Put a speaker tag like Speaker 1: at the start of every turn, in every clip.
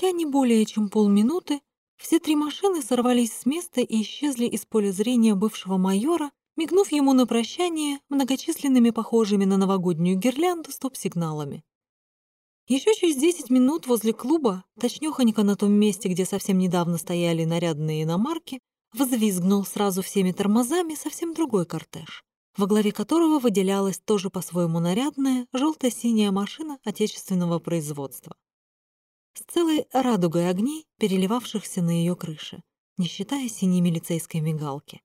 Speaker 1: спустя не более чем полминуты все три машины сорвались с места и исчезли из поля зрения бывшего майора, мигнув ему на прощание многочисленными похожими на новогоднюю гирлянду стоп-сигналами. Еще через 10 минут возле клуба, точнёхонько на том месте, где совсем недавно стояли нарядные иномарки, взвизгнул сразу всеми тормозами совсем другой кортеж, во главе которого выделялась тоже по-своему нарядная желто-синяя машина отечественного производства. С целой радугой огней, переливавшихся на ее крыше, не считая синей милицейской мигалки.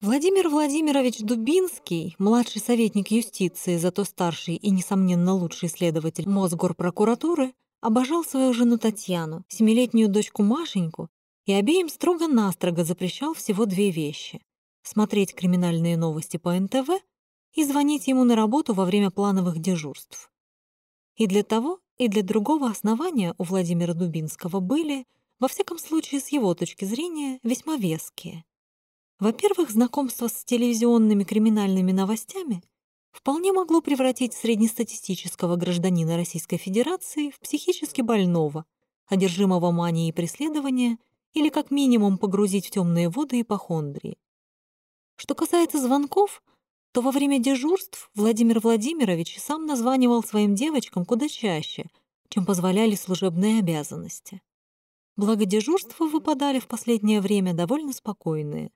Speaker 1: Владимир Владимирович Дубинский, младший советник юстиции, зато старший и, несомненно, лучший следователь Мосгорпрокуратуры, обожал свою жену Татьяну, семилетнюю дочку Машеньку, и обеим строго-настрого запрещал всего две вещи — смотреть криминальные новости по НТВ и звонить ему на работу во время плановых дежурств. И для того, и для другого основания у Владимира Дубинского были, во всяком случае с его точки зрения, весьма веские — во-первых, знакомство с телевизионными криминальными новостями вполне могло превратить среднестатистического гражданина Российской Федерации в психически больного, одержимого манией преследования или как минимум погрузить в темные воды ипохондрии. Что касается звонков, то во время дежурств Владимир Владимирович сам названивал своим девочкам куда чаще, чем позволяли служебные обязанности. Благо дежурства выпадали в последнее время довольно спокойные.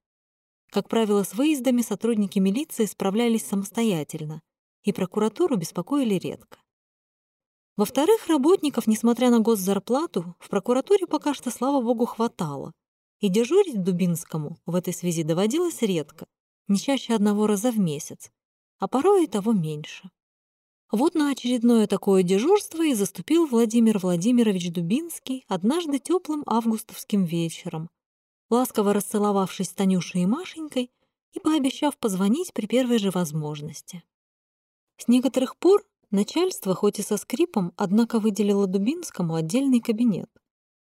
Speaker 1: Как правило, с выездами сотрудники милиции справлялись самостоятельно, и прокуратуру беспокоили редко. Во-вторых, работников, несмотря на госзарплату, в прокуратуре пока что, слава богу, хватало, и дежурить Дубинскому в этой связи доводилось редко, не чаще одного раза в месяц, а порой и того меньше. Вот на очередное такое дежурство и заступил Владимир Владимирович Дубинский однажды теплым августовским вечером, ласково расцеловавшись с Танюшей и Машенькой и пообещав позвонить при первой же возможности. С некоторых пор начальство, хоть и со скрипом, однако выделило Дубинскому отдельный кабинет,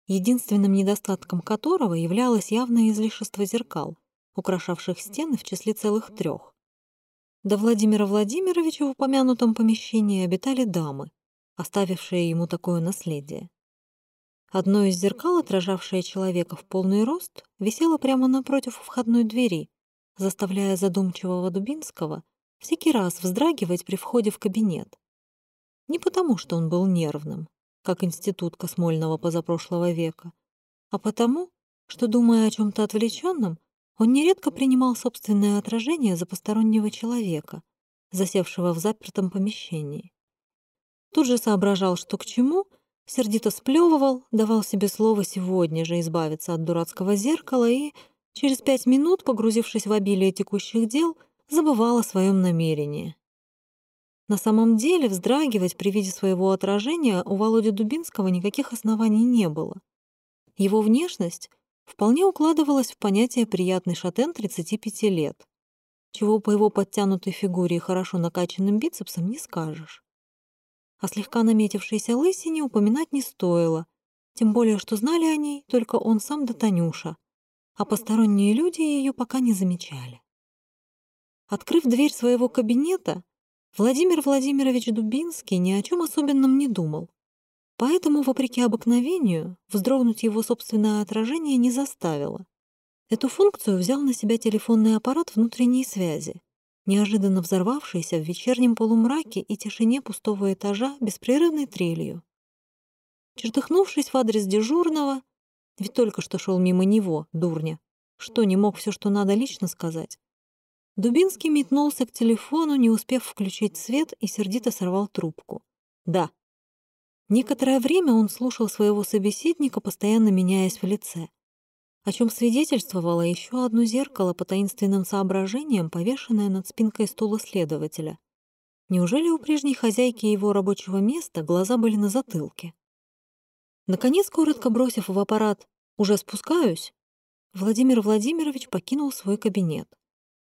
Speaker 1: единственным недостатком которого являлось явное излишество зеркал, украшавших стены в числе целых трех. До Владимира Владимировича в упомянутом помещении обитали дамы, оставившие ему такое наследие. Одно из зеркал, отражавшее человека в полный рост, висело прямо напротив входной двери, заставляя задумчивого Дубинского всякий раз вздрагивать при входе в кабинет. Не потому, что он был нервным, как институт Космольного позапрошлого века, а потому, что, думая о чем-то отвлеченном, он нередко принимал собственное отражение за постороннего человека, засевшего в запертом помещении. Тут же соображал, что к чему — сердито сплевывал, давал себе слово сегодня же избавиться от дурацкого зеркала и, через пять минут, погрузившись в обилие текущих дел, забывал о своем намерении. На самом деле вздрагивать при виде своего отражения у Володи Дубинского никаких оснований не было. Его внешность вполне укладывалась в понятие «приятный шатен 35 лет», чего по его подтянутой фигуре и хорошо накачанным бицепсам не скажешь. О слегка наметившейся лысине упоминать не стоило, тем более, что знали о ней только он сам да Танюша, а посторонние люди ее пока не замечали. Открыв дверь своего кабинета, Владимир Владимирович Дубинский ни о чем особенном не думал. Поэтому, вопреки обыкновению, вздрогнуть его собственное отражение не заставило. Эту функцию взял на себя телефонный аппарат внутренней связи, неожиданно взорвавшийся в вечернем полумраке и тишине пустого этажа беспрерывной трелью. Чертыхнувшись в адрес дежурного, ведь только что шел мимо него, дурня, что не мог все, что надо лично сказать, Дубинский метнулся к телефону, не успев включить свет, и сердито сорвал трубку. «Да». Некоторое время он слушал своего собеседника, постоянно меняясь в лице о чем свидетельствовало еще одно зеркало по таинственным соображениям, повешенное над спинкой стула следователя. Неужели у прежней хозяйки его рабочего места глаза были на затылке? Наконец, коротко бросив в аппарат «Уже спускаюсь», Владимир Владимирович покинул свой кабинет,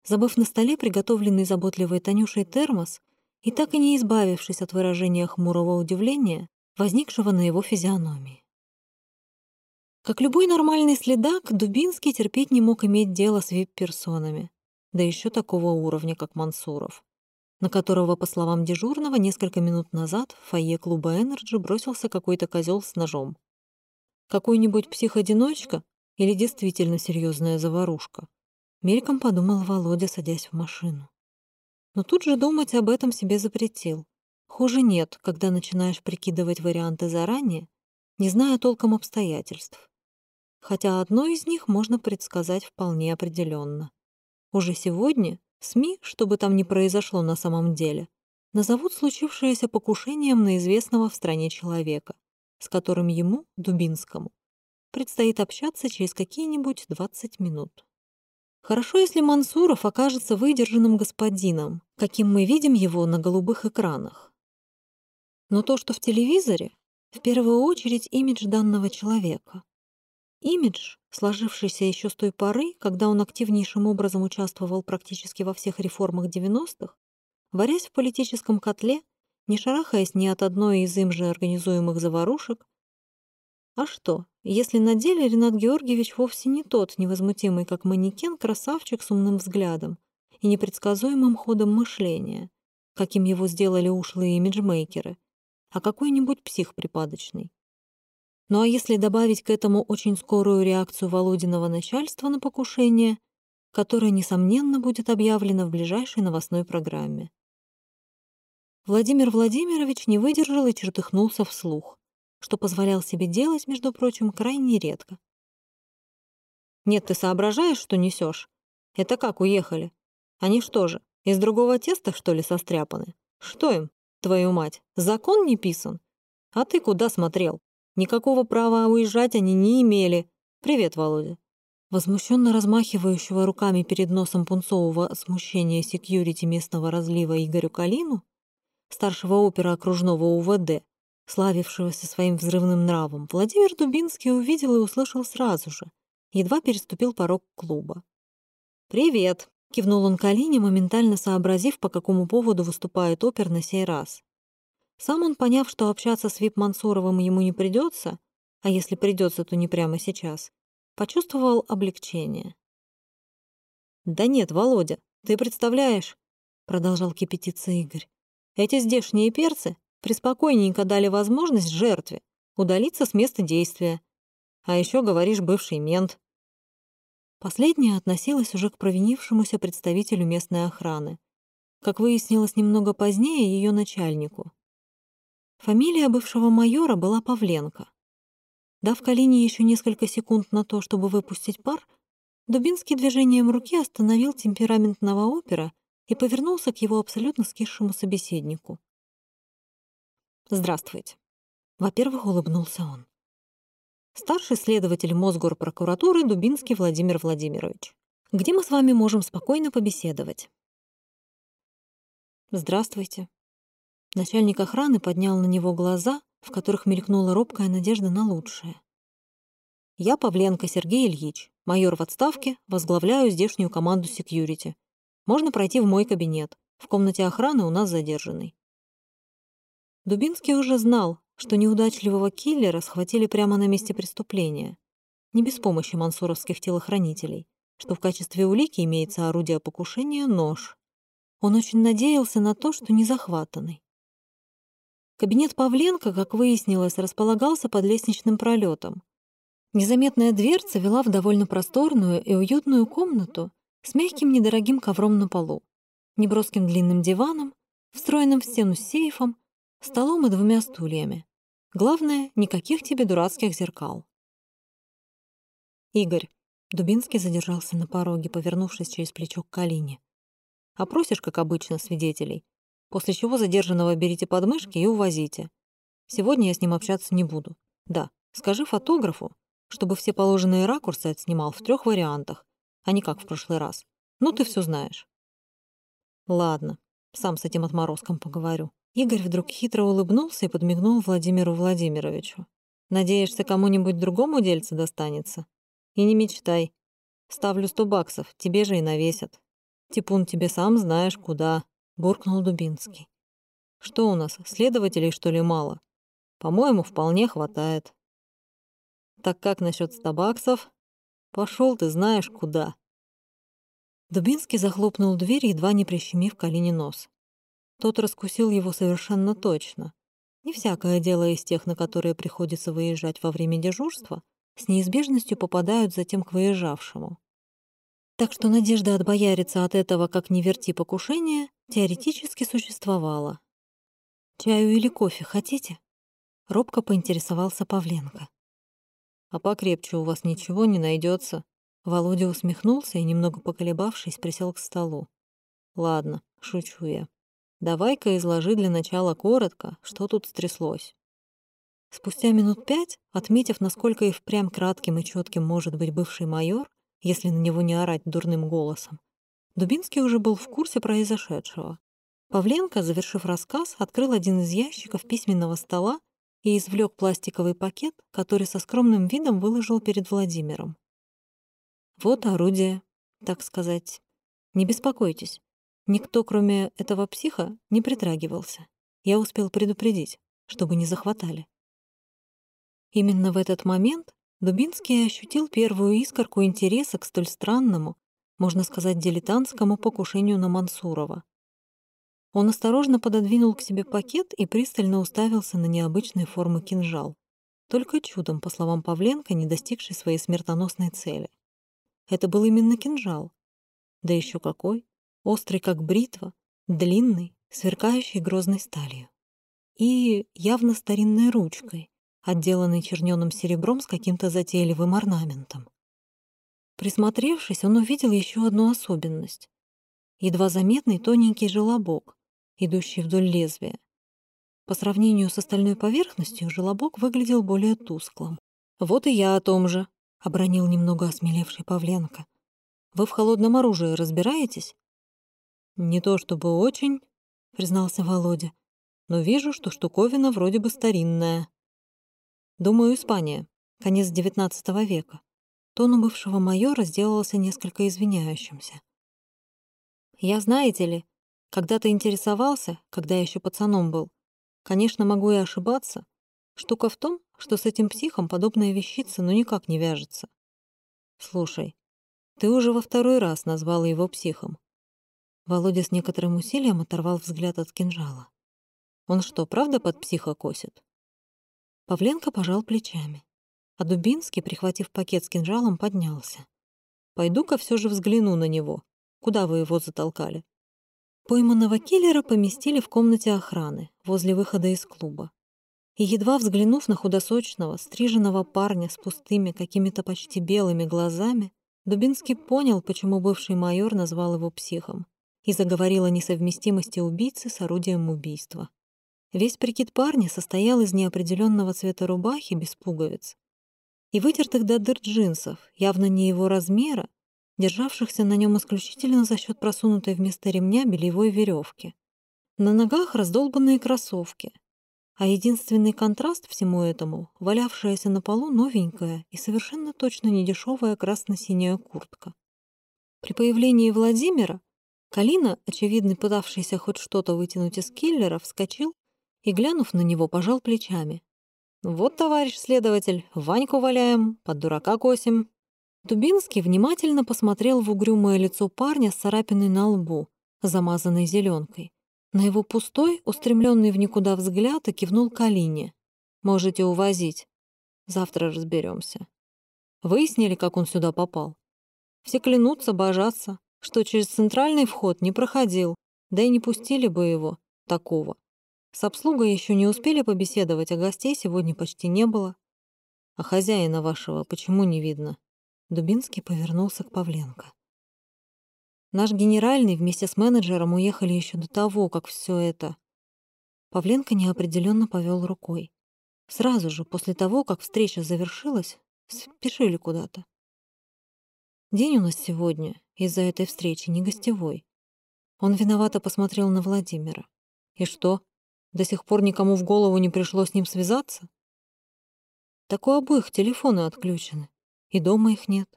Speaker 1: забыв на столе приготовленный заботливой Танюшей термос и так и не избавившись от выражения хмурого удивления, возникшего на его физиономии. Как любой нормальный следак, Дубинский терпеть не мог иметь дело с вип-персонами, да еще такого уровня, как Мансуров. на которого, по словам дежурного, несколько минут назад в фойе клуба «Energy» бросился какой-то козел с ножом. Какой-нибудь псих-одиночка или действительно серьезная заварушка? Мельком подумал Володя, садясь в машину. Но тут же думать об этом себе запретил. Хуже нет, когда начинаешь прикидывать варианты заранее, не зная толком обстоятельств. Хотя одно из них можно предсказать вполне определенно. Уже сегодня СМИ, что бы там ни произошло на самом деле, назовут случившееся покушением на известного в стране человека, с которым ему, Дубинскому, предстоит общаться через какие-нибудь 20 минут. Хорошо, если Мансуров окажется выдержанным господином, каким мы видим его на голубых экранах. Но то, что в телевизоре, в первую очередь имидж данного человека. Имидж, сложившийся еще с той поры, когда он активнейшим образом участвовал практически во всех реформах 90-х, варясь в политическом котле, не шарахаясь ни от одной из им же организуемых заварушек. А что, если на деле Ренат Георгиевич вовсе не тот невозмутимый, как манекен, красавчик с умным взглядом и непредсказуемым ходом мышления, каким его сделали ушлые имиджмейкеры, а какой-нибудь псих припадочный. Ну а если добавить к этому очень скорую реакцию Володиного начальства на покушение, которая, несомненно, будет объявлена в ближайшей новостной программе. Владимир Владимирович не выдержал и чертыхнулся вслух, что позволял себе делать, между прочим, крайне редко. «Нет, ты соображаешь, что несешь? Это как уехали? Они что же, из другого теста, что ли, состряпаны? Что им, твою мать, закон не писан? А ты куда смотрел?» Никакого права уезжать они не имели. Привет, Володя. Возмущенно размахивающего руками перед носом пунцового смущения секьюрити местного разлива Игорю Калину, старшего опера окружного УВД, славившегося своим взрывным нравом, Владимир Дубинский увидел и услышал сразу же, едва переступил порог клуба. «Привет!» — кивнул он Калине, моментально сообразив, по какому поводу выступает опер на сей раз. Сам он, поняв, что общаться с Вип Мансуровым ему не придется, а если придется, то не прямо сейчас, почувствовал облегчение. «Да нет, Володя, ты представляешь?» — продолжал кипятиться Игорь. «Эти здешние перцы преспокойненько дали возможность жертве удалиться с места действия. А еще, говоришь, бывший мент». Последняя относилась уже к провинившемуся представителю местной охраны. Как выяснилось немного позднее, ее начальнику. Фамилия бывшего майора была Павленко. Дав Калине еще несколько секунд на то, чтобы выпустить пар, Дубинский движением руки остановил темпераментного опера и повернулся к его абсолютно скисшему собеседнику. «Здравствуйте». Во-первых, улыбнулся он. Старший следователь Мосгорпрокуратуры Дубинский Владимир Владимирович. Где мы с вами можем спокойно побеседовать? Здравствуйте, Начальник охраны поднял на него глаза, в которых мелькнула робкая надежда на лучшее. «Я Павленко Сергей Ильич, майор в отставке, возглавляю здешнюю команду секьюрити. Можно пройти в мой кабинет. В комнате охраны у нас задержанный». Дубинский уже знал, что неудачливого киллера схватили прямо на месте преступления, не без помощи мансуровских телохранителей, что в качестве улики имеется орудие покушения — нож. Он очень надеялся на то, что не захватанный. Кабинет Павленко, как выяснилось, располагался под лестничным пролетом. Незаметная дверца вела в довольно просторную и уютную комнату с мягким недорогим ковром на полу, неброским длинным диваном, встроенным в стену сейфом, столом и двумя стульями. Главное, никаких тебе дурацких зеркал. Игорь. Дубинский задержался на пороге, повернувшись через плечо к Калине. «Опросишь, как обычно, свидетелей, после чего задержанного берите под мышки и увозите. Сегодня я с ним общаться не буду. Да, скажи фотографу, чтобы все положенные ракурсы отснимал в трех вариантах, а не как в прошлый раз. Ну, ты все знаешь. Ладно, сам с этим отморозком поговорю. Игорь вдруг хитро улыбнулся и подмигнул Владимиру Владимировичу. Надеешься, кому-нибудь другому дельце достанется? И не мечтай. Ставлю сто баксов, тебе же и навесят. Типун тебе сам знаешь куда буркнул Дубинский. Что у нас, следователей, что ли, мало? По-моему, вполне хватает. Так как насчет ста баксов? Пошел ты знаешь куда. Дубинский захлопнул дверь, едва не прищемив Калине нос. Тот раскусил его совершенно точно. Не всякое дело из тех, на которые приходится выезжать во время дежурства, с неизбежностью попадают затем к выезжавшему. Так что надежда отбояриться от этого, как не верти покушения, теоретически существовала. «Чаю или кофе хотите?» Робко поинтересовался Павленко. «А покрепче у вас ничего не найдется. Володя усмехнулся и, немного поколебавшись, присел к столу. «Ладно, шучу я. Давай-ка изложи для начала коротко, что тут стряслось». Спустя минут пять, отметив, насколько и впрямь кратким и четким может быть бывший майор, если на него не орать дурным голосом, Дубинский уже был в курсе произошедшего. Павленко, завершив рассказ, открыл один из ящиков письменного стола и извлек пластиковый пакет, который со скромным видом выложил перед Владимиром. «Вот орудие, так сказать. Не беспокойтесь. Никто, кроме этого психа, не притрагивался. Я успел предупредить, чтобы не захватали». Именно в этот момент Дубинский ощутил первую искорку интереса к столь странному, можно сказать, дилетантскому покушению на Мансурова. Он осторожно пододвинул к себе пакет и пристально уставился на необычной формы кинжал, только чудом, по словам Павленко, не достигший своей смертоносной цели. Это был именно кинжал. Да еще какой! Острый, как бритва, длинный, сверкающий грозной сталью. И явно старинной ручкой, отделанный черненым серебром с каким-то затейливым орнаментом. Присмотревшись, он увидел еще одну особенность. Едва заметный тоненький желобок, идущий вдоль лезвия. По сравнению с остальной поверхностью, желобок выглядел более тусклым. «Вот и я о том же», — обронил немного осмелевший Павленко. «Вы в холодном оружии разбираетесь?» «Не то чтобы очень», — признался Володя, «но вижу, что штуковина вроде бы старинная». Думаю, Испания. Конец XIX века. Тон у бывшего майора сделался несколько извиняющимся. Я, знаете ли, когда-то интересовался, когда еще пацаном был. Конечно, могу и ошибаться. Штука в том, что с этим психом подобная вещица ну никак не вяжется. Слушай, ты уже во второй раз назвала его психом. Володя с некоторым усилием оторвал взгляд от кинжала. Он что, правда под психа косит? Павленко пожал плечами. А Дубинский, прихватив пакет с кинжалом, поднялся. «Пойду-ка все же взгляну на него. Куда вы его затолкали?» Пойманного киллера поместили в комнате охраны, возле выхода из клуба. И едва взглянув на худосочного, стриженного парня с пустыми, какими-то почти белыми глазами, Дубинский понял, почему бывший майор назвал его психом и заговорил о несовместимости убийцы с орудием убийства. Весь прикид парня состоял из неопределенного цвета рубахи без пуговиц и вытертых до дыр джинсов, явно не его размера, державшихся на нем исключительно за счет просунутой вместо ремня бельевой веревки. На ногах раздолбанные кроссовки, а единственный контраст всему этому — валявшаяся на полу новенькая и совершенно точно недешевая красно-синяя куртка. При появлении Владимира Калина, очевидно пытавшийся хоть что-то вытянуть из киллера, вскочил и, глянув на него, пожал плечами. «Вот, товарищ следователь, Ваньку валяем, под дурака косим». Дубинский внимательно посмотрел в угрюмое лицо парня с царапиной на лбу, замазанной зеленкой. На его пустой, устремленный в никуда взгляд и кивнул Калине. «Можете увозить. Завтра разберемся. Выяснили, как он сюда попал. Все клянутся, божатся, что через центральный вход не проходил, да и не пустили бы его, такого. С обслугой еще не успели побеседовать, а гостей сегодня почти не было. А хозяина вашего почему не видно? Дубинский повернулся к Павленко. Наш генеральный вместе с менеджером уехали еще до того, как все это. Павленко неопределенно повел рукой. Сразу же, после того, как встреча завершилась, спешили куда-то. День у нас сегодня из-за этой встречи не гостевой. Он виновато посмотрел на Владимира. И что? До сих пор никому в голову не пришло с ним связаться? Так у обоих телефоны отключены, и дома их нет.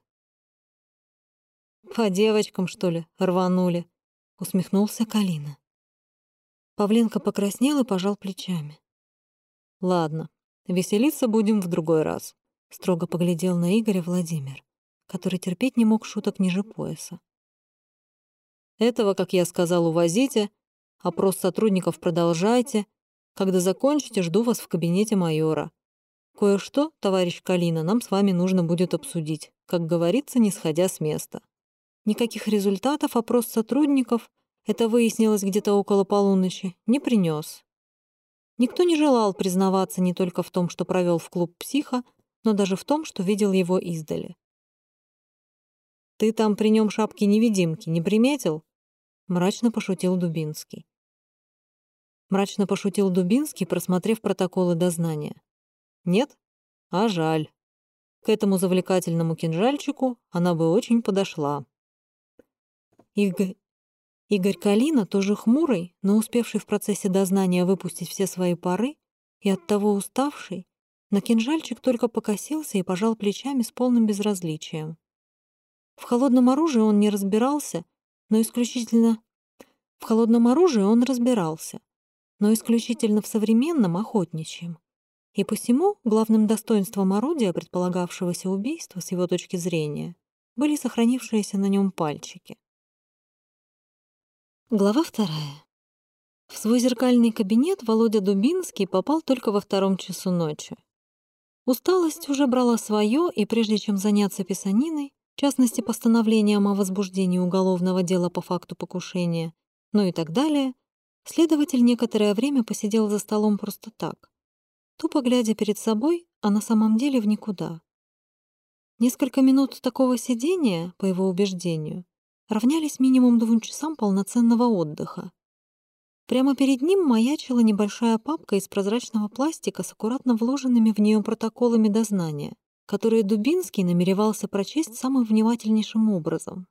Speaker 1: «По девочкам, что ли, рванули?» — усмехнулся Калина. Павленко покраснел и пожал плечами. «Ладно, веселиться будем в другой раз», — строго поглядел на Игоря Владимир, который терпеть не мог шуток ниже пояса. «Этого, как я сказал, увозите, Опрос сотрудников продолжайте. Когда закончите, жду вас в кабинете майора. Кое-что, товарищ Калина, нам с вами нужно будет обсудить, как говорится, не сходя с места. Никаких результатов опрос сотрудников, это выяснилось где-то около полуночи, не принес. Никто не желал признаваться не только в том, что провел в клуб психа, но даже в том, что видел его издали. «Ты там при нем шапки-невидимки не приметил?» — мрачно пошутил Дубинский. Мрачно пошутил Дубинский, просмотрев протоколы дознания. Нет? А жаль. К этому завлекательному кинжальчику она бы очень подошла. Игорь, Игорь Калина, тоже хмурый, но успевший в процессе дознания выпустить все свои пары и оттого уставший, на кинжальчик только покосился и пожал плечами с полным безразличием. В холодном оружии он не разбирался, но исключительно... В холодном оружии он разбирался, но исключительно в современном охотничьем. И посему главным достоинством орудия, предполагавшегося убийства с его точки зрения, были сохранившиеся на нем пальчики. Глава вторая. В свой зеркальный кабинет Володя Дубинский попал только во втором часу ночи. Усталость уже брала свое, и прежде чем заняться писаниной, в частности, постановлением о возбуждении уголовного дела по факту покушения, ну и так далее, следователь некоторое время посидел за столом просто так, тупо глядя перед собой, а на самом деле в никуда. Несколько минут такого сидения, по его убеждению, равнялись минимум двум часам полноценного отдыха. Прямо перед ним маячила небольшая папка из прозрачного пластика с аккуратно вложенными в нее протоколами дознания которые Дубинский намеревался прочесть самым внимательнейшим образом.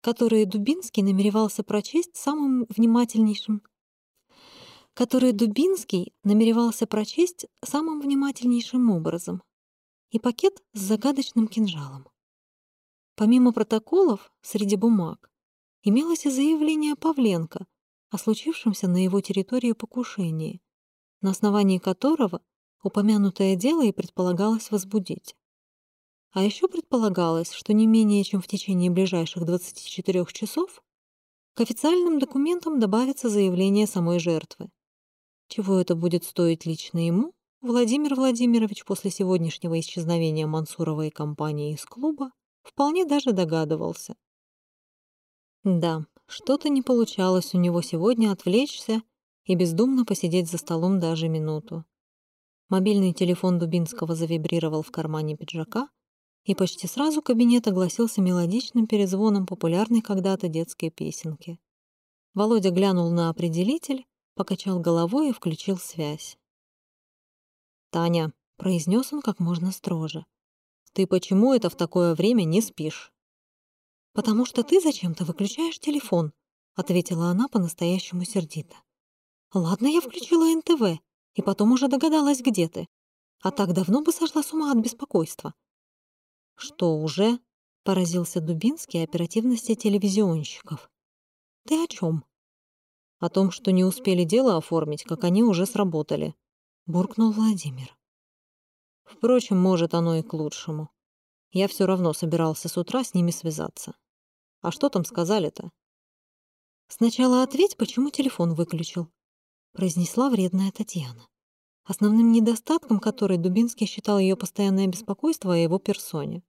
Speaker 1: Которые Дубинский намеревался прочесть самым внимательнейшим которые Дубинский намеревался прочесть самым внимательнейшим образом, и пакет с загадочным кинжалом. Помимо протоколов, среди бумаг, имелось и заявление Павленко о случившемся на его территории покушении, на основании которого Упомянутое дело и предполагалось возбудить. А еще предполагалось, что не менее чем в течение ближайших 24 часов к официальным документам добавится заявление самой жертвы. Чего это будет стоить лично ему, Владимир Владимирович после сегодняшнего исчезновения Мансурова и компании из клуба вполне даже догадывался. Да, что-то не получалось у него сегодня отвлечься и бездумно посидеть за столом даже минуту. Мобильный телефон Дубинского завибрировал в кармане пиджака, и почти сразу кабинет огласился мелодичным перезвоном популярной когда-то детской песенки. Володя глянул на определитель, покачал головой и включил связь. «Таня», — произнес он как можно строже, — «ты почему это в такое время не спишь?» «Потому что ты зачем-то выключаешь телефон», — ответила она по-настоящему сердито. «Ладно, я включила НТВ, и потом уже догадалась, где ты. А так давно бы сошла с ума от беспокойства. Что уже? Поразился Дубинский оперативности телевизионщиков. Ты о чем? О том, что не успели дело оформить, как они уже сработали. Буркнул Владимир. Впрочем, может, оно и к лучшему. Я все равно собирался с утра с ними связаться. А что там сказали-то? Сначала ответь, почему телефон выключил произнесла вредная Татьяна, основным недостатком которой Дубинский считал ее постоянное беспокойство о его персоне.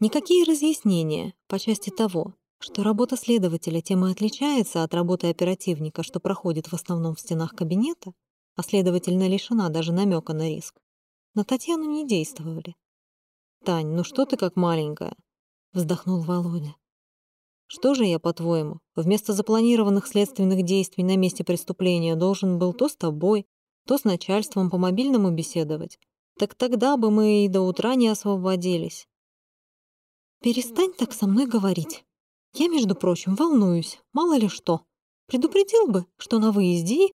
Speaker 1: Никакие разъяснения по части того, что работа следователя тем и отличается от работы оперативника, что проходит в основном в стенах кабинета, а следовательно лишена даже намека на риск, на Татьяну не действовали. «Тань, ну что ты как маленькая?» — вздохнул Володя. Что же я, по-твоему, вместо запланированных следственных действий на месте преступления должен был то с тобой, то с начальством по мобильному беседовать? Так тогда бы мы и до утра не освободились. Перестань так со мной говорить. Я, между прочим, волнуюсь, мало ли что. Предупредил бы, что на выезде.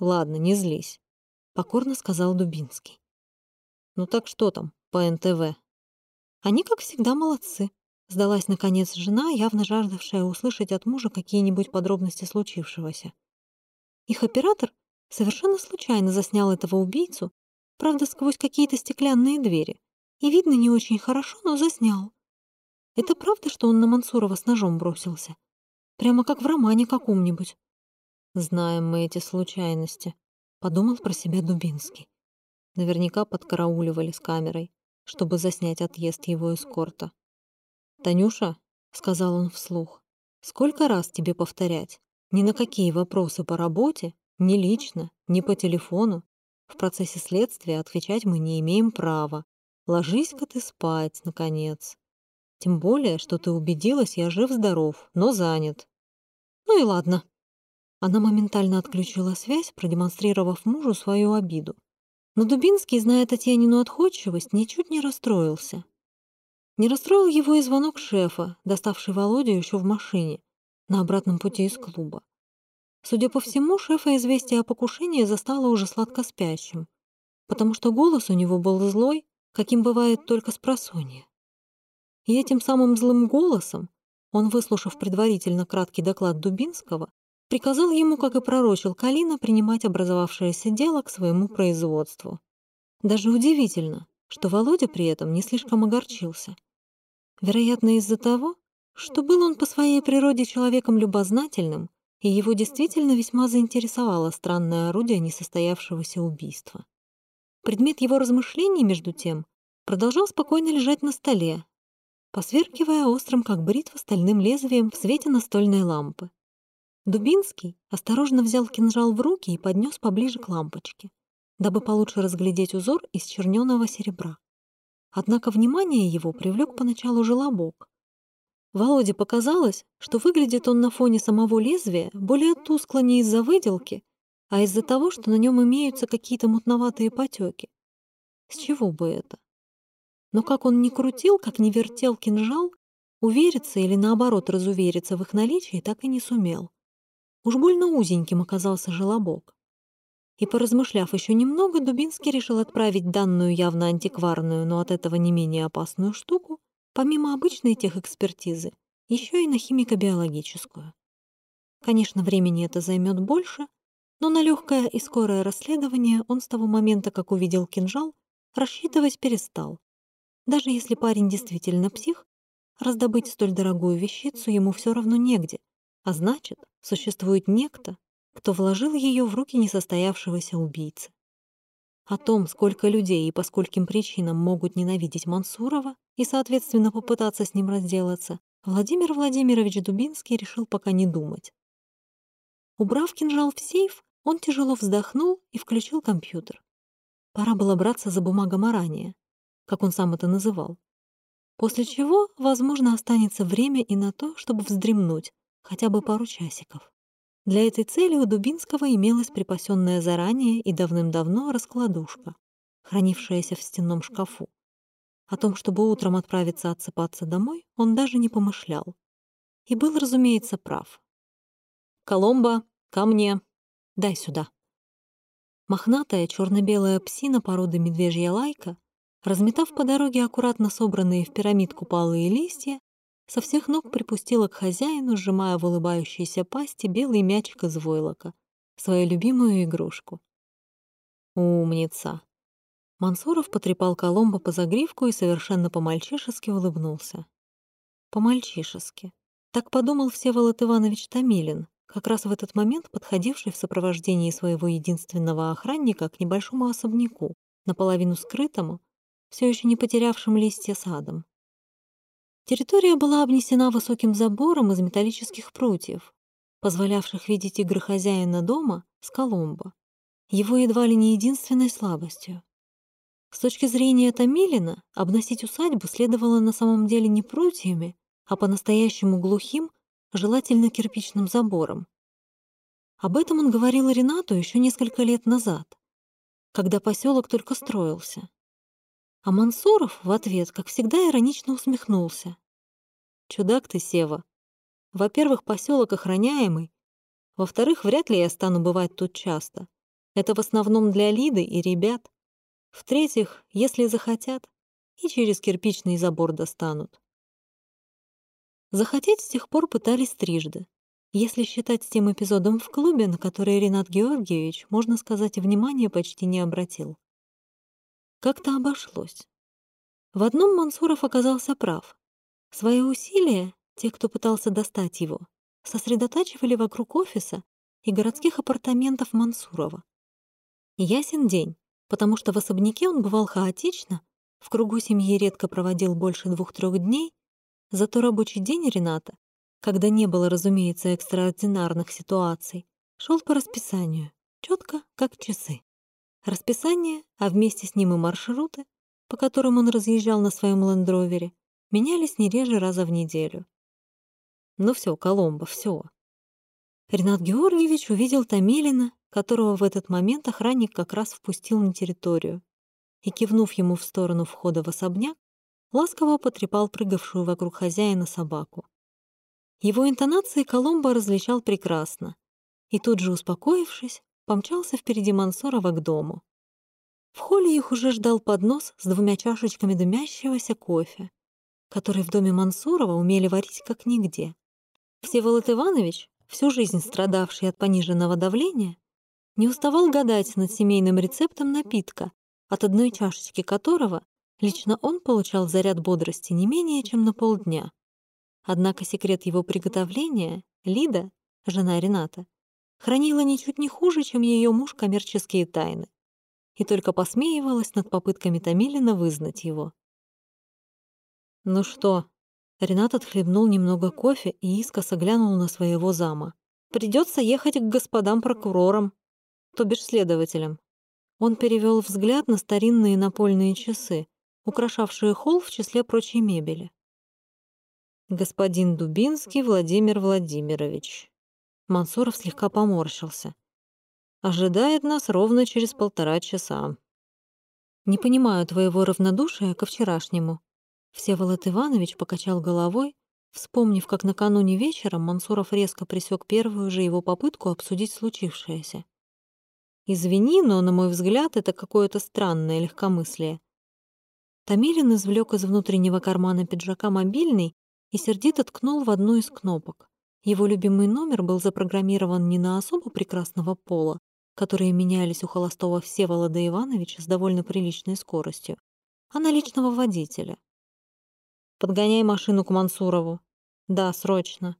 Speaker 1: Ладно, не злись, — покорно сказал Дубинский. Ну так что там по НТВ? Они, как всегда, молодцы. Сдалась, наконец, жена, явно жаждавшая услышать от мужа какие-нибудь подробности случившегося. Их оператор совершенно случайно заснял этого убийцу, правда, сквозь какие-то стеклянные двери. И видно не очень хорошо, но заснял. Это правда, что он на Мансурова с ножом бросился? Прямо как в романе каком-нибудь. Знаем мы эти случайности, подумал про себя Дубинский. Наверняка подкарауливали с камерой, чтобы заснять отъезд его эскорта. «Танюша», — сказал он вслух, — «сколько раз тебе повторять? Ни на какие вопросы по работе, ни лично, ни по телефону. В процессе следствия отвечать мы не имеем права. Ложись-ка ты спать, наконец. Тем более, что ты убедилась, я жив-здоров, но занят. Ну и ладно». Она моментально отключила связь, продемонстрировав мужу свою обиду. Но Дубинский, зная Татьянину отходчивость, ничуть не расстроился. Не расстроил его и звонок шефа, доставший Володю еще в машине, на обратном пути из клуба. Судя по всему, шефа известие о покушении застало уже сладко спящим, потому что голос у него был злой, каким бывает только с просонья. И этим самым злым голосом он, выслушав предварительно краткий доклад Дубинского, приказал ему, как и пророчил Калина, принимать образовавшееся дело к своему производству. Даже удивительно, что Володя при этом не слишком огорчился. Вероятно, из-за того, что был он по своей природе человеком любознательным, и его действительно весьма заинтересовало странное орудие несостоявшегося убийства. Предмет его размышлений, между тем, продолжал спокойно лежать на столе, посверкивая острым, как бритва, стальным лезвием в свете настольной лампы. Дубинский осторожно взял кинжал в руки и поднес поближе к лампочке, дабы получше разглядеть узор из черненого серебра. Однако внимание его привлек поначалу желобок. Володе показалось, что выглядит он на фоне самого лезвия более тускло не из-за выделки, а из-за того, что на нем имеются какие-то мутноватые потеки. С чего бы это? Но как он ни крутил, как ни вертел кинжал, увериться или наоборот разувериться в их наличии так и не сумел. Уж больно узеньким оказался желобок. И, поразмышляв еще немного, Дубинский решил отправить данную явно антикварную, но от этого не менее опасную штуку, помимо обычной техэкспертизы, еще и на химико-биологическую. Конечно, времени это займет больше, но на легкое и скорое расследование он с того момента, как увидел кинжал, рассчитывать перестал. Даже если парень действительно псих, раздобыть столь дорогую вещицу ему все равно негде, а значит, существует некто, кто вложил ее в руки несостоявшегося убийцы. О том, сколько людей и по скольким причинам могут ненавидеть Мансурова и, соответственно, попытаться с ним разделаться, Владимир Владимирович Дубинский решил пока не думать. Убрав кинжал в сейф, он тяжело вздохнул и включил компьютер. Пора было браться за бумагоморание, как он сам это называл. После чего, возможно, останется время и на то, чтобы вздремнуть, хотя бы пару часиков. Для этой цели у Дубинского имелась припасенная заранее и давным-давно раскладушка, хранившаяся в стенном шкафу. О том, чтобы утром отправиться отсыпаться домой, он даже не помышлял. И был, разумеется, прав. «Коломбо, ко мне! Дай сюда!» Мохнатая черно-белая псина породы медвежья лайка, разметав по дороге аккуратно собранные в пирамидку палые листья, со всех ног припустила к хозяину, сжимая в улыбающейся пасти белый мячик из войлока, свою любимую игрушку. «Умница!» Мансуров потрепал Коломбо по загривку и совершенно по-мальчишески улыбнулся. По-мальчишески. Так подумал Всеволод Иванович Томилин, как раз в этот момент подходивший в сопровождении своего единственного охранника к небольшому особняку, наполовину скрытому, все еще не потерявшим листья садом. Территория была обнесена высоким забором из металлических прутьев, позволявших видеть игры хозяина дома с Коломбо, его едва ли не единственной слабостью. С точки зрения Томилина, обносить усадьбу следовало на самом деле не прутьями, а по-настоящему глухим, желательно кирпичным забором. Об этом он говорил Ренату еще несколько лет назад, когда поселок только строился. А Мансуров в ответ, как всегда, иронично усмехнулся. «Чудак ты, Сева. Во-первых, поселок охраняемый. Во-вторых, вряд ли я стану бывать тут часто. Это в основном для Лиды и ребят. В-третьих, если захотят, и через кирпичный забор достанут. Захотеть с тех пор пытались трижды. Если считать с тем эпизодом в клубе, на который Ренат Георгиевич, можно сказать, внимания почти не обратил. Как-то обошлось. В одном Мансуров оказался прав. Свои усилия, те, кто пытался достать его, сосредотачивали вокруг офиса и городских апартаментов Мансурова. Ясен день, потому что в особняке он бывал хаотично, в кругу семьи редко проводил больше двух-трех дней, зато рабочий день Рената, когда не было, разумеется, экстраординарных ситуаций, шел по расписанию, четко, как часы. Расписание, а вместе с ним и маршруты, по которым он разъезжал на своем лендровере, менялись не реже раза в неделю. Ну все, Коломбо, все. Ренат Георгиевич увидел Томилина, которого в этот момент охранник как раз впустил на территорию, и, кивнув ему в сторону входа в особняк, ласково потрепал прыгавшую вокруг хозяина собаку. Его интонации Коломбо различал прекрасно, и тут же, успокоившись, помчался впереди Мансурова к дому. В холле их уже ждал поднос с двумя чашечками дымящегося кофе, который в доме Мансурова умели варить как нигде. Всеволод Иванович, всю жизнь страдавший от пониженного давления, не уставал гадать над семейным рецептом напитка, от одной чашечки которого лично он получал заряд бодрости не менее чем на полдня. Однако секрет его приготовления Лида, жена Рената, хранила ничуть не хуже, чем ее муж коммерческие тайны, и только посмеивалась над попытками Томилина вызнать его. «Ну что?» Ренат отхлебнул немного кофе и искоса глянул на своего зама. «Придется ехать к господам прокурорам, то бишь следователям». Он перевел взгляд на старинные напольные часы, украшавшие холл в числе прочей мебели. «Господин Дубинский Владимир Владимирович», Мансуров слегка поморщился. «Ожидает нас ровно через полтора часа». «Не понимаю твоего равнодушия ко вчерашнему». Всеволод Иванович покачал головой, вспомнив, как накануне вечером Мансуров резко пресек первую же его попытку обсудить случившееся. «Извини, но, на мой взгляд, это какое-то странное легкомыслие». Томилин извлек из внутреннего кармана пиджака мобильный и сердито ткнул в одну из кнопок. Его любимый номер был запрограммирован не на особо прекрасного пола, которые менялись у холостого Всеволода Ивановича с довольно приличной скоростью, а на личного водителя. «Подгоняй машину к Мансурову». «Да, срочно».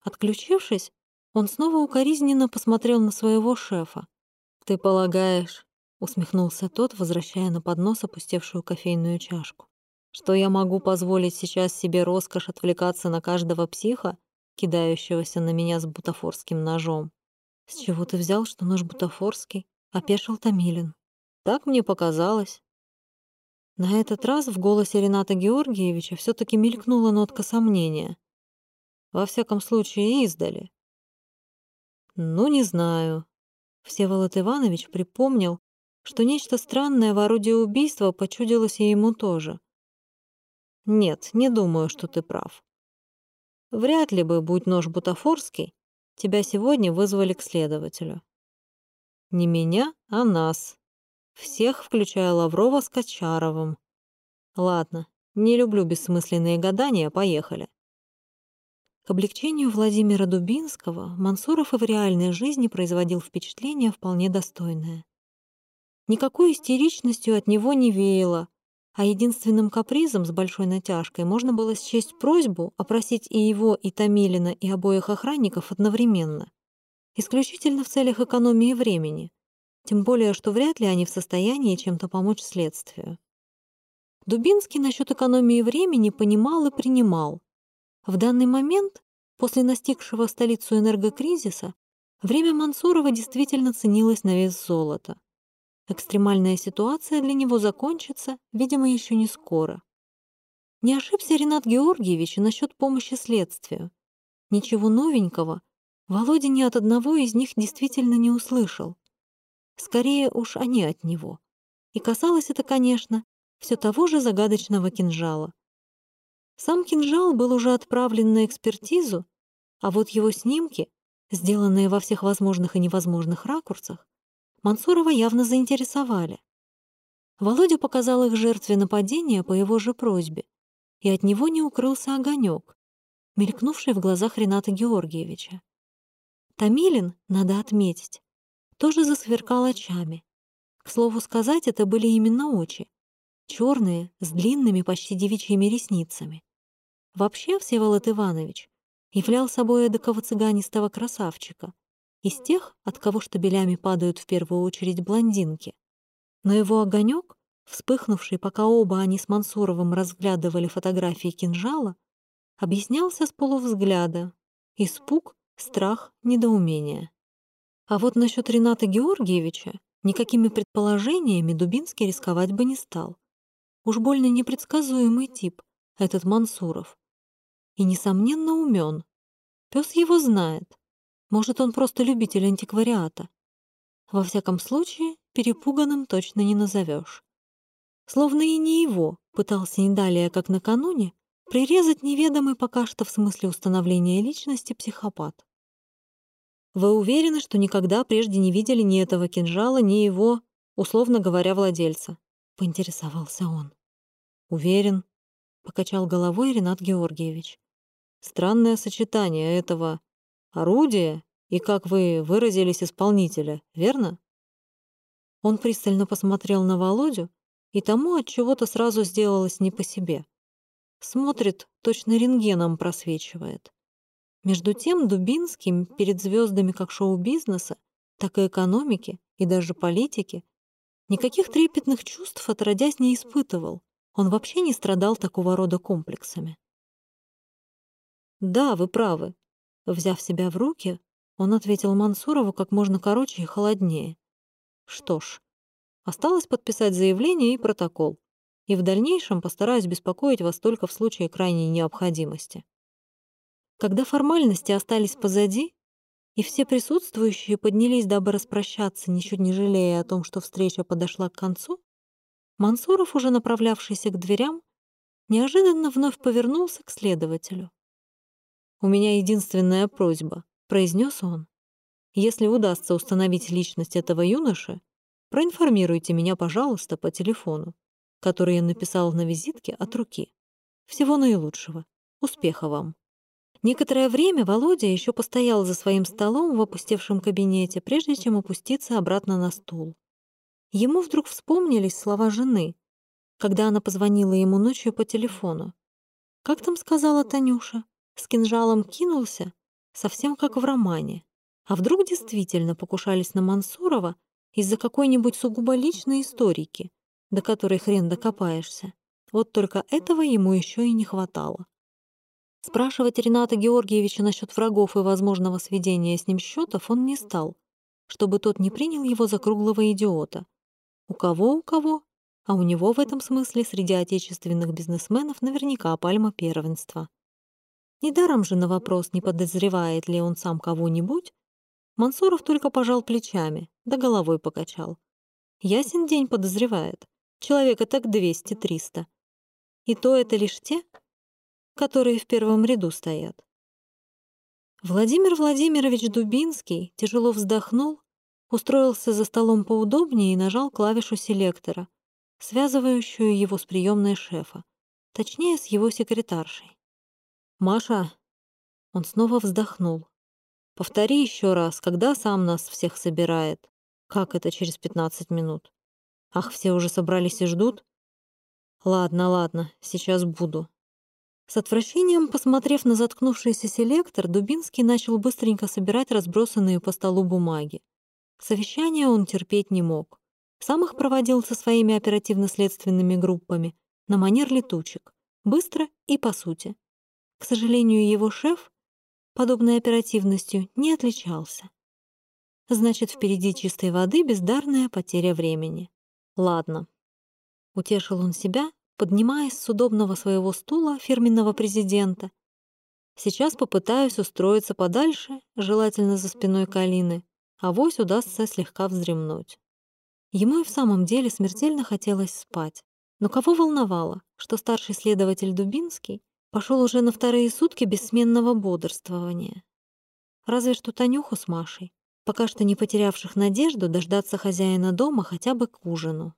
Speaker 1: Отключившись, он снова укоризненно посмотрел на своего шефа. «Ты полагаешь...» — усмехнулся тот, возвращая на поднос опустевшую кофейную чашку. «Что я могу позволить сейчас себе роскошь отвлекаться на каждого психа, кидающегося на меня с бутафорским ножом. «С чего ты взял, что нож бутафорский?» — опешил Томилин. «Так мне показалось». На этот раз в голосе Рената Георгиевича все таки мелькнула нотка сомнения. Во всяком случае, издали. «Ну, не знаю». Всеволод Иванович припомнил, что нечто странное в орудии убийства почудилось и ему тоже. «Нет, не думаю, что ты прав. Вряд ли бы, будь нож бутафорский, тебя сегодня вызвали к следователю. Не меня, а нас. Всех, включая Лаврова с Качаровым. Ладно, не люблю бессмысленные гадания, поехали. К облегчению Владимира Дубинского Мансуров и в реальной жизни производил впечатление вполне достойное. Никакой истеричностью от него не веяло, а единственным капризом с большой натяжкой можно было счесть просьбу опросить и его, и Томилина, и обоих охранников одновременно. Исключительно в целях экономии времени. Тем более, что вряд ли они в состоянии чем-то помочь следствию. Дубинский насчет экономии времени понимал и принимал. В данный момент, после настигшего столицу энергокризиса, время Мансурова действительно ценилось на вес золота. Экстремальная ситуация для него закончится, видимо, еще не скоро. Не ошибся Ренат Георгиевич насчет помощи следствию. Ничего новенького Володя ни от одного из них действительно не услышал. Скорее уж они от него. И касалось это, конечно, все того же загадочного кинжала. Сам кинжал был уже отправлен на экспертизу, а вот его снимки, сделанные во всех возможных и невозможных ракурсах, Мансурова явно заинтересовали. Володя показал их жертве нападения по его же просьбе, и от него не укрылся огонек, мелькнувший в глазах Рената Георгиевича. Томилин, надо отметить, тоже засверкал очами. К слову сказать, это были именно очи, черные, с длинными, почти девичьими ресницами. Вообще Всеволод Иванович являл собой эдакого цыганистого красавчика, из тех, от кого штабелями падают в первую очередь блондинки. Но его огонек, вспыхнувший, пока оба они с Мансуровым разглядывали фотографии кинжала, объяснялся с полувзгляда. Испуг, страх, недоумение. А вот насчет Рената Георгиевича никакими предположениями Дубинский рисковать бы не стал. Уж больно непредсказуемый тип, этот Мансуров. И, несомненно, умен. Пес его знает. Может, он просто любитель антиквариата. Во всяком случае, перепуганным точно не назовешь. Словно и не его пытался не далее, как накануне, прирезать неведомый пока что в смысле установления личности психопат. Вы уверены, что никогда прежде не видели ни этого кинжала, ни его, условно говоря, владельца? Поинтересовался он. Уверен, покачал головой Ренат Георгиевич. Странное сочетание этого орудия и, как вы выразились, исполнителя, верно? Он пристально посмотрел на Володю, и тому от чего-то сразу сделалось не по себе. Смотрит, точно рентгеном просвечивает. Между тем Дубинским перед звездами как шоу-бизнеса, так и экономики и даже политики никаких трепетных чувств отродясь не испытывал. Он вообще не страдал такого рода комплексами. «Да, вы правы». Взяв себя в руки, он ответил Мансурову как можно короче и холоднее. «Что ж, осталось подписать заявление и протокол и в дальнейшем постараюсь беспокоить вас только в случае крайней необходимости. Когда формальности остались позади, и все присутствующие поднялись, дабы распрощаться, ничуть не жалея о том, что встреча подошла к концу, Мансуров, уже направлявшийся к дверям, неожиданно вновь повернулся к следователю. «У меня единственная просьба», — произнес он. «Если удастся установить личность этого юноши, проинформируйте меня, пожалуйста, по телефону который я написал на визитке от руки. Всего наилучшего. Успеха вам. Некоторое время Володя еще постоял за своим столом в опустевшем кабинете, прежде чем опуститься обратно на стул. Ему вдруг вспомнились слова жены, когда она позвонила ему ночью по телефону. «Как там сказала Танюша? С кинжалом кинулся? Совсем как в романе. А вдруг действительно покушались на Мансурова из-за какой-нибудь сугубо личной историки, до которой хрен докопаешься. Вот только этого ему еще и не хватало. Спрашивать Рената Георгиевича насчет врагов и возможного сведения с ним счетов он не стал, чтобы тот не принял его за круглого идиота. У кого, у кого, а у него в этом смысле среди отечественных бизнесменов наверняка пальма первенства. Недаром же на вопрос, не подозревает ли он сам кого-нибудь, Мансуров только пожал плечами, да головой покачал. Ясен день подозревает. Человека так 200-300. И то это лишь те, которые в первом ряду стоят. Владимир Владимирович Дубинский тяжело вздохнул, устроился за столом поудобнее и нажал клавишу селектора, связывающую его с приемной шефа, точнее, с его секретаршей. «Маша!» Он снова вздохнул. «Повтори еще раз, когда сам нас всех собирает. Как это через 15 минут?» Ах, все уже собрались и ждут? Ладно, ладно, сейчас буду. С отвращением, посмотрев на заткнувшийся селектор, Дубинский начал быстренько собирать разбросанные по столу бумаги. Совещания он терпеть не мог. Сам их проводил со своими оперативно-следственными группами на манер летучек, быстро и по сути. К сожалению, его шеф подобной оперативностью не отличался. Значит, впереди чистой воды бездарная потеря времени. Ладно. Утешил он себя, поднимаясь с удобного своего стула фирменного президента. Сейчас попытаюсь устроиться подальше, желательно за спиной Калины, а вось удастся слегка вздремнуть. Ему и в самом деле смертельно хотелось спать. Но кого волновало, что старший следователь Дубинский пошел уже на вторые сутки бессменного бодрствования? Разве что Танюху с Машей, пока что не потерявших надежду дождаться хозяина дома хотя бы к ужину.